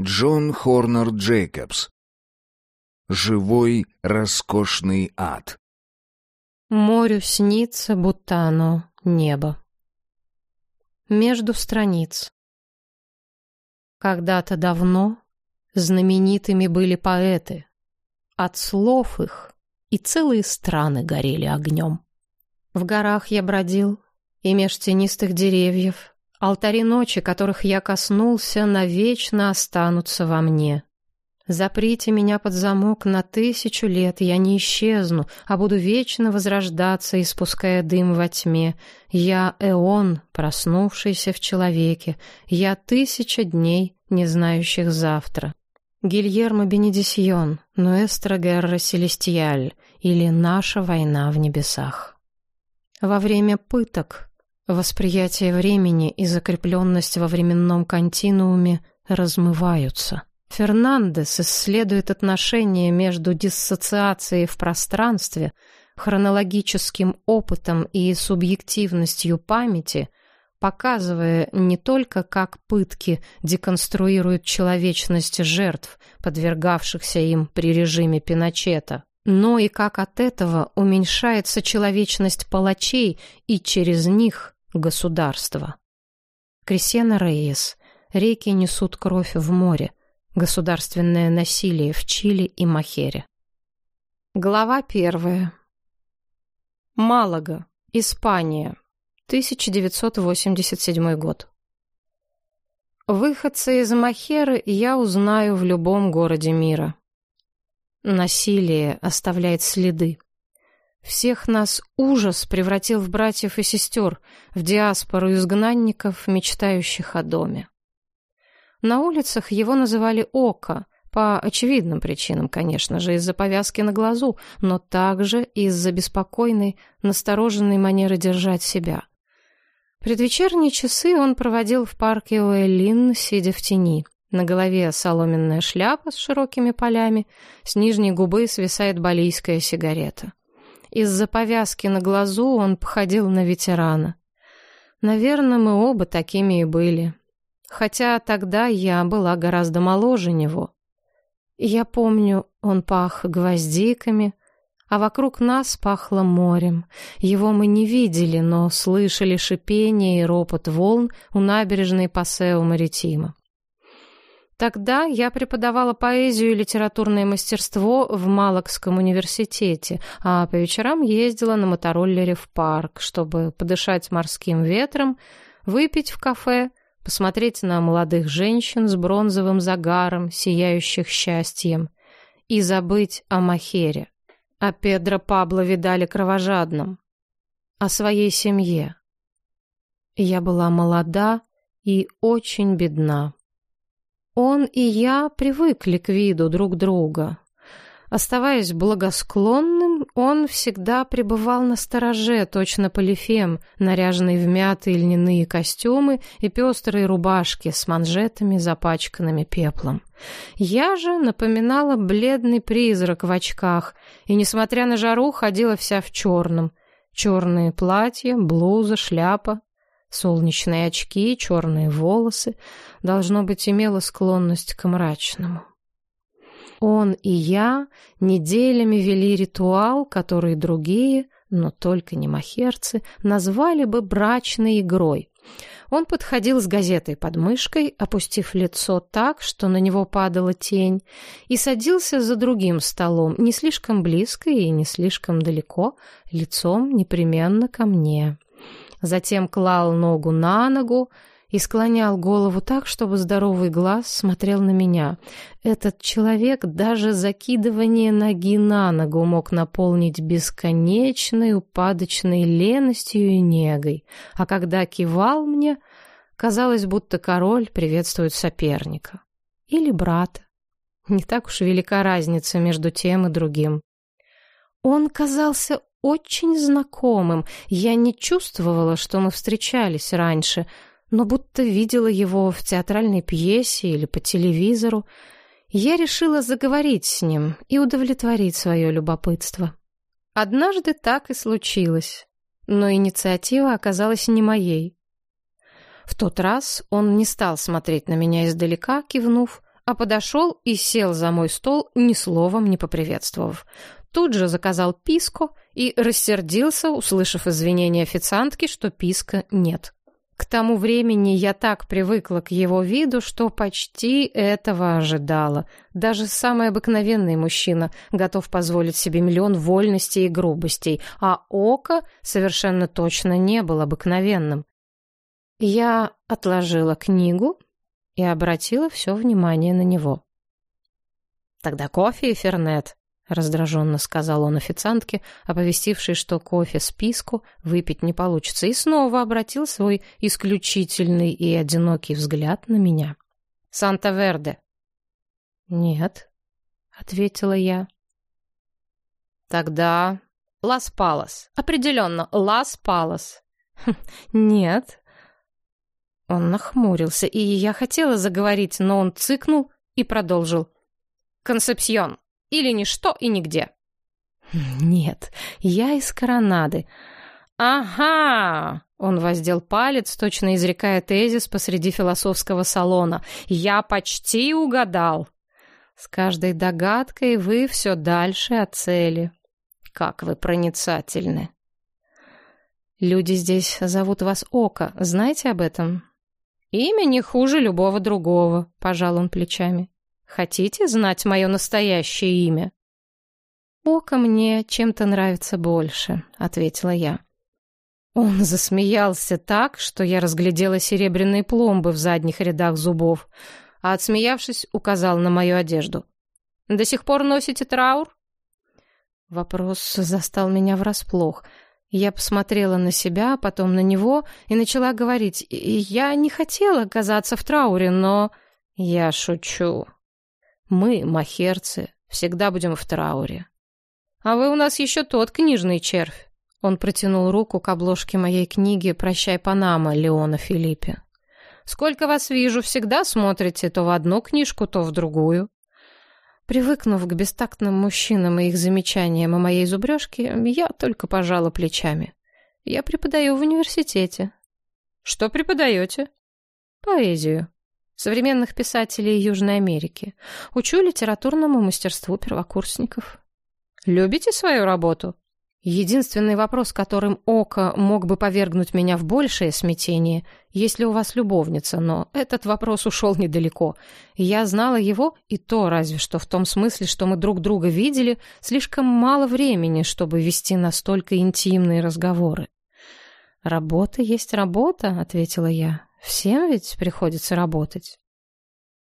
Джон Хорнер Джейкобс. Живой роскошный ад. Морю снится, будто оно небо. Между страниц. Когда-то давно знаменитыми были поэты. От слов их и целые страны горели огнем. В горах я бродил, и меж тенистых деревьев Алтари ночи, которых я коснулся, навечно останутся во мне. Заприте меня под замок на тысячу лет, я не исчезну, а буду вечно возрождаться, испуская дым во тьме. Я Эон, проснувшийся в человеке, я тысяча дней, не знающих завтра. Гильермо Бенедисьон, Нуэстро Герра Селестиаль или Наша война в небесах. Во время пыток Восприятие времени и закрепленность во временном континууме размываются. Фернандес исследует отношения между диссоциацией в пространстве, хронологическим опытом и субъективностью памяти, показывая не только, как пытки деконструируют человечность жертв, подвергавшихся им при режиме Пиночета, но и как от этого уменьшается человечность палачей и через них Государство. Крисена Рейес. Реки несут кровь в море. Государственное насилие в Чили и Махере. Глава первая. Малага, Испания. 1987 год. Выходца из Махеры я узнаю в любом городе мира. Насилие оставляет следы. Всех нас ужас превратил в братьев и сестер, в диаспору изгнанников, мечтающих о доме. На улицах его называли Ока, по очевидным причинам, конечно же, из-за повязки на глазу, но также из-за беспокойной, настороженной манеры держать себя. Предвечерние часы он проводил в парке Уэллин, сидя в тени. На голове соломенная шляпа с широкими полями, с нижней губы свисает балийская сигарета. Из-за повязки на глазу он походил на ветерана. Наверное, мы оба такими и были. Хотя тогда я была гораздо моложе него. Я помню, он пах гвоздиками, а вокруг нас пахло морем. Его мы не видели, но слышали шипение и ропот волн у набережной Пасео Маритима. Тогда я преподавала поэзию и литературное мастерство в Малакском университете, а по вечерам ездила на мотороллере в парк, чтобы подышать морским ветром, выпить в кафе, посмотреть на молодых женщин с бронзовым загаром, сияющих счастьем, и забыть о Махере, о Педро Пабло видали кровожадном, о своей семье. Я была молода и очень бедна. Он и я привыкли к виду друг друга. Оставаясь благосклонным, он всегда пребывал на стороже, точно полифем, наряженный в мятые льняные костюмы и пестрые рубашки с манжетами, запачканными пеплом. Я же напоминала бледный призрак в очках, и, несмотря на жару, ходила вся в черном. Черные платья, блуза, шляпа, Солнечные очки, черные волосы, должно быть, имела склонность к мрачному. Он и я неделями вели ритуал, который другие, но только не махерцы, назвали бы брачной игрой. Он подходил с газетой под мышкой, опустив лицо так, что на него падала тень, и садился за другим столом, не слишком близко и не слишком далеко, лицом непременно ко мне затем клал ногу на ногу и склонял голову так, чтобы здоровый глаз смотрел на меня. Этот человек даже закидывание ноги на ногу мог наполнить бесконечной упадочной леностью и негой, а когда кивал мне, казалось, будто король приветствует соперника. Или брата. Не так уж велика разница между тем и другим. Он казался очень знакомым. Я не чувствовала, что мы встречались раньше, но будто видела его в театральной пьесе или по телевизору. Я решила заговорить с ним и удовлетворить свое любопытство. Однажды так и случилось, но инициатива оказалась не моей. В тот раз он не стал смотреть на меня издалека, кивнув, а подошел и сел за мой стол, ни словом не поприветствовав. Тут же заказал писко и рассердился, услышав извинения официантки, что писка нет. К тому времени я так привыкла к его виду, что почти этого ожидала. Даже самый обыкновенный мужчина готов позволить себе миллион вольностей и грубостей, а око совершенно точно не был обыкновенным. Я отложила книгу и обратила все внимание на него. «Тогда кофе и фернет», — раздраженно сказал он официантке, оповестившей, что кофе списку выпить не получится, и снова обратил свой исключительный и одинокий взгляд на меня. «Санта-Верде». «Нет», — ответила я. «Тогда Лас-Палас. Определенно, Лас-Палас». «Хм, «Нет». Он нахмурился, и я хотела заговорить, но он цыкнул и продолжил. «Концепсьон. Или ничто и нигде?» «Нет, я из Коронады». «Ага!» — он воздел палец, точно изрекая тезис посреди философского салона. «Я почти угадал!» «С каждой догадкой вы все дальше от цели. Как вы проницательны!» «Люди здесь зовут вас Ока, знаете об этом?» «Имя не хуже любого другого», — пожал он плечами. «Хотите знать мое настоящее имя?» «Око мне чем-то нравится больше», — ответила я. Он засмеялся так, что я разглядела серебряные пломбы в задних рядах зубов, а, отсмеявшись, указал на мою одежду. «До сих пор носите траур?» Вопрос застал меня врасплох. Я посмотрела на себя, потом на него и начала говорить. «Я не хотела оказаться в трауре, но...» «Я шучу. Мы, махерцы, всегда будем в трауре. А вы у нас еще тот книжный червь. Он протянул руку к обложке моей книги «Прощай, Панама» Леона Филиппе. «Сколько вас вижу, всегда смотрите то в одну книжку, то в другую». Привыкнув к бестактным мужчинам и их замечаниям о моей зубрежке, я только пожала плечами. Я преподаю в университете. Что преподаете? Поэзию. Современных писателей Южной Америки. Учу литературному мастерству первокурсников. Любите свою работу? Единственный вопрос, которым Ока мог бы повергнуть меня в большее смятение, есть ли у вас любовница, но этот вопрос ушел недалеко. Я знала его, и то разве что в том смысле, что мы друг друга видели, слишком мало времени, чтобы вести настолько интимные разговоры. «Работа есть работа», — ответила я. «Всем ведь приходится работать».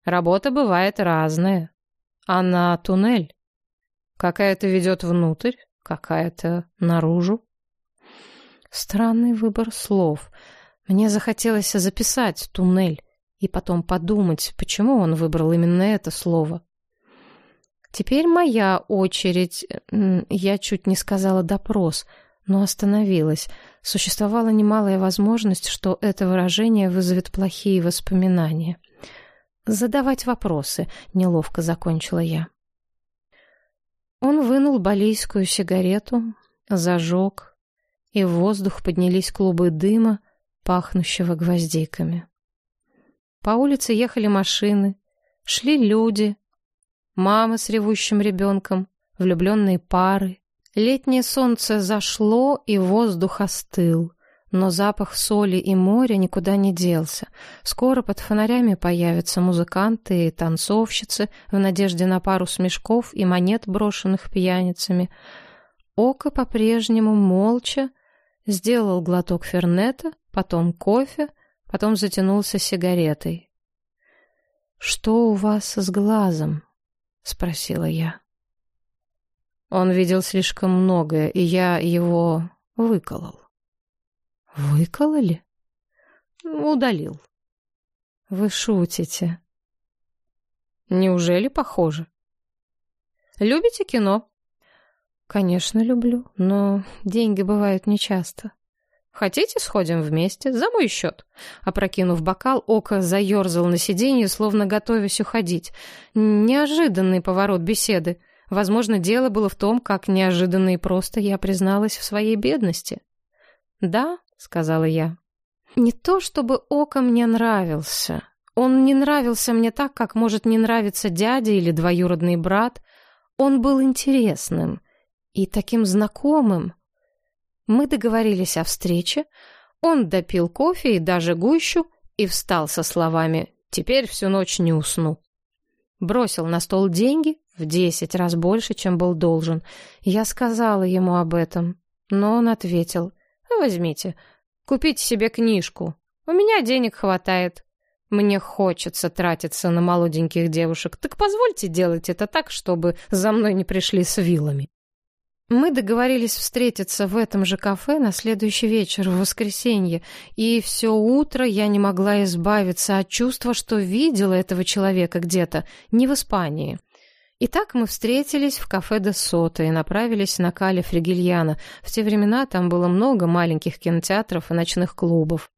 «Работа бывает разная. Она туннель. Какая-то ведет внутрь, какая-то наружу. Странный выбор слов. Мне захотелось записать «туннель» и потом подумать, почему он выбрал именно это слово. Теперь моя очередь. Я чуть не сказала «допрос», но остановилась. Существовала немалая возможность, что это выражение вызовет плохие воспоминания. «Задавать вопросы», — неловко закончила я. Он вынул балийскую сигарету, зажег, и в воздух поднялись клубы дыма, пахнущего гвоздиками. По улице ехали машины, шли люди, мама с ревущим ребенком, влюбленные пары. Летнее солнце зашло, и воздух остыл. Но запах соли и моря никуда не делся. Скоро под фонарями появятся музыканты и танцовщицы в надежде на пару смешков и монет, брошенных пьяницами. Око по-прежнему молча сделал глоток фернета, потом кофе, потом затянулся сигаретой. «Что у вас с глазом?» — спросила я. Он видел слишком многое, и я его выколол. Выкололи? Удалил. Вы шутите. Неужели похоже? Любите кино? Конечно, люблю, но деньги бывают нечасто. Хотите, сходим вместе? За мой счет. Опрокинув бокал, Око заерзал на сиденье, словно готовясь уходить. Неожиданный поворот беседы. Возможно, дело было в том, как неожиданно и просто я призналась в своей бедности. Да, сказала я. Не то чтобы Око мне нравился. Он не нравился мне так, как может не нравиться дядя или двоюродный брат. Он был интересным и таким знакомым. Мы договорились о встрече, он допил кофе и даже гущу и встал со словами «Теперь всю ночь не усну». Бросил на стол деньги в десять раз больше, чем был должен. Я сказала ему об этом, но он ответил «Возьмите, купите себе книжку. У меня денег хватает. Мне хочется тратиться на молоденьких девушек, так позвольте делать это так, чтобы за мной не пришли с вилами». Мы договорились встретиться в этом же кафе на следующий вечер, в воскресенье, и все утро я не могла избавиться от чувства, что видела этого человека где-то, не в Испании. Итак, мы встретились в кафе де Сота и направились на Кале Фригельяна. В те времена там было много маленьких кинотеатров и ночных клубов.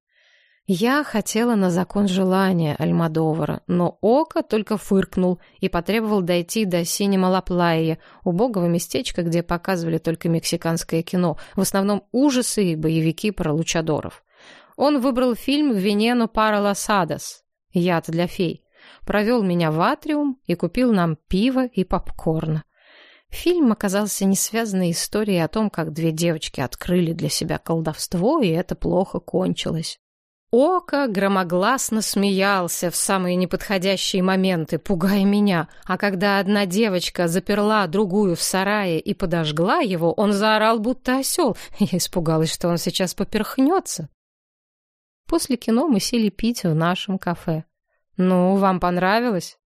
Я хотела на закон желания Альмадовара, но Ока только фыркнул и потребовал дойти до Синема Лаплайя, убогого местечка, где показывали только мексиканское кино, в основном ужасы и боевики про лучадоров. Он выбрал фильм «Венену пара ласадос» — «Яд для фей», провел меня в атриум и купил нам пиво и попкорн. Фильм оказался не связанной историей о том, как две девочки открыли для себя колдовство, и это плохо кончилось. Ока громогласно смеялся в самые неподходящие моменты, пугая меня, а когда одна девочка заперла другую в сарае и подожгла его, он заорал, будто осел. Я испугалась, что он сейчас поперхнется. После кино мы сели пить в нашем кафе. «Ну, вам понравилось?»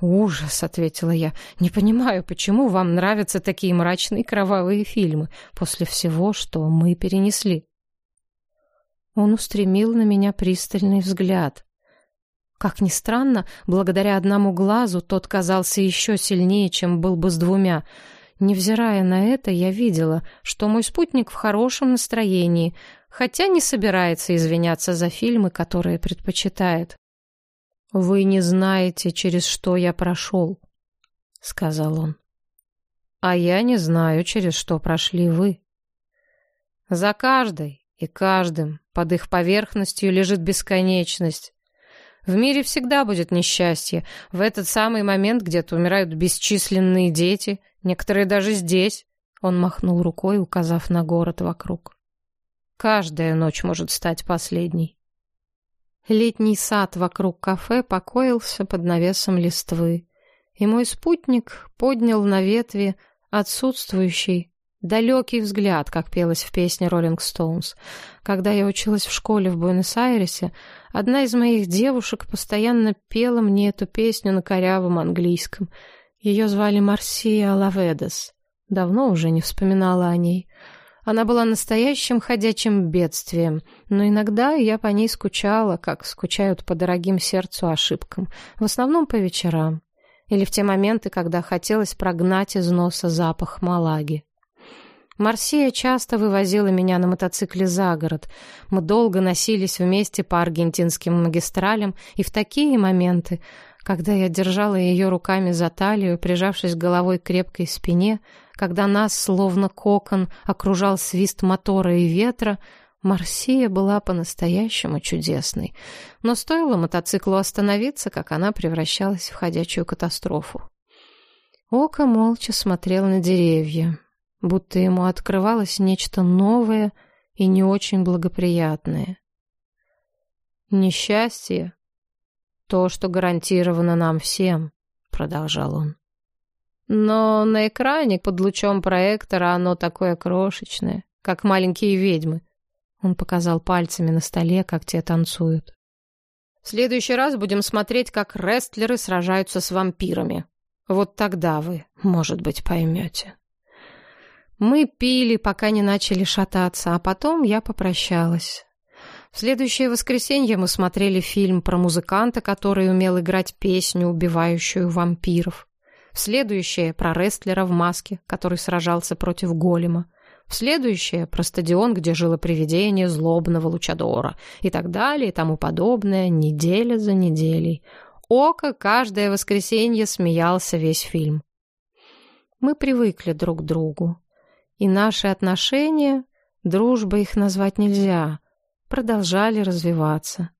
«Ужас», — ответила я. «Не понимаю, почему вам нравятся такие мрачные кровавые фильмы после всего, что мы перенесли?» Он устремил на меня пристальный взгляд. Как ни странно, благодаря одному глазу тот казался еще сильнее, чем был бы с двумя. Невзирая на это, я видела, что мой спутник в хорошем настроении, хотя не собирается извиняться за фильмы, которые предпочитает. «Вы не знаете, через что я прошел», — сказал он. «А я не знаю, через что прошли вы». «За каждой и каждым под их поверхностью лежит бесконечность. В мире всегда будет несчастье. В этот самый момент где-то умирают бесчисленные дети, некоторые даже здесь. Он махнул рукой, указав на город вокруг. Каждая ночь может стать последней. Летний сад вокруг кафе покоился под навесом листвы, и мой спутник поднял на ветви отсутствующий Далекий взгляд, как пелось в песне «Роллинг Стоунс». Когда я училась в школе в Буэнос-Айресе, одна из моих девушек постоянно пела мне эту песню на корявом английском. Ее звали Марсия Лаведес. Давно уже не вспоминала о ней. Она была настоящим ходячим бедствием, но иногда я по ней скучала, как скучают по дорогим сердцу ошибкам, в основном по вечерам или в те моменты, когда хотелось прогнать из носа запах малаги. Марсия часто вывозила меня на мотоцикле за город. Мы долго носились вместе по аргентинским магистралям, и в такие моменты, когда я держала ее руками за талию, прижавшись головой к крепкой спине, когда нас, словно кокон, окружал свист мотора и ветра, Марсия была по-настоящему чудесной. Но стоило мотоциклу остановиться, как она превращалась в ходячую катастрофу. Око молча смотрел на деревья будто ему открывалось нечто новое и не очень благоприятное. «Несчастье — то, что гарантировано нам всем», — продолжал он. «Но на экране под лучом проектора оно такое крошечное, как маленькие ведьмы». Он показал пальцами на столе, как те танцуют. «В следующий раз будем смотреть, как рестлеры сражаются с вампирами. Вот тогда вы, может быть, поймете». Мы пили, пока не начали шататься, а потом я попрощалась. В следующее воскресенье мы смотрели фильм про музыканта, который умел играть песню, убивающую вампиров. Следующее про рестлера в маске, который сражался против голема. В следующее про стадион, где жило привидение злобного лучадора. И так далее, и тому подобное, неделя за неделей. Око каждое воскресенье смеялся весь фильм. Мы привыкли друг к другу. И наши отношения, дружба их назвать нельзя, продолжали развиваться.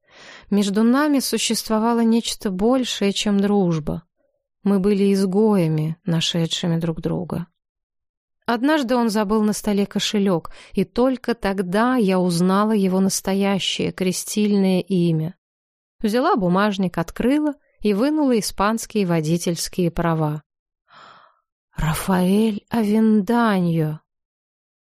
Между нами существовало нечто большее, чем дружба. Мы были изгоями, нашедшими друг друга. Однажды он забыл на столе кошелек, и только тогда я узнала его настоящее крестильное имя. Взяла бумажник, открыла и вынула испанские водительские права. «Рафаэль Авенданьо!»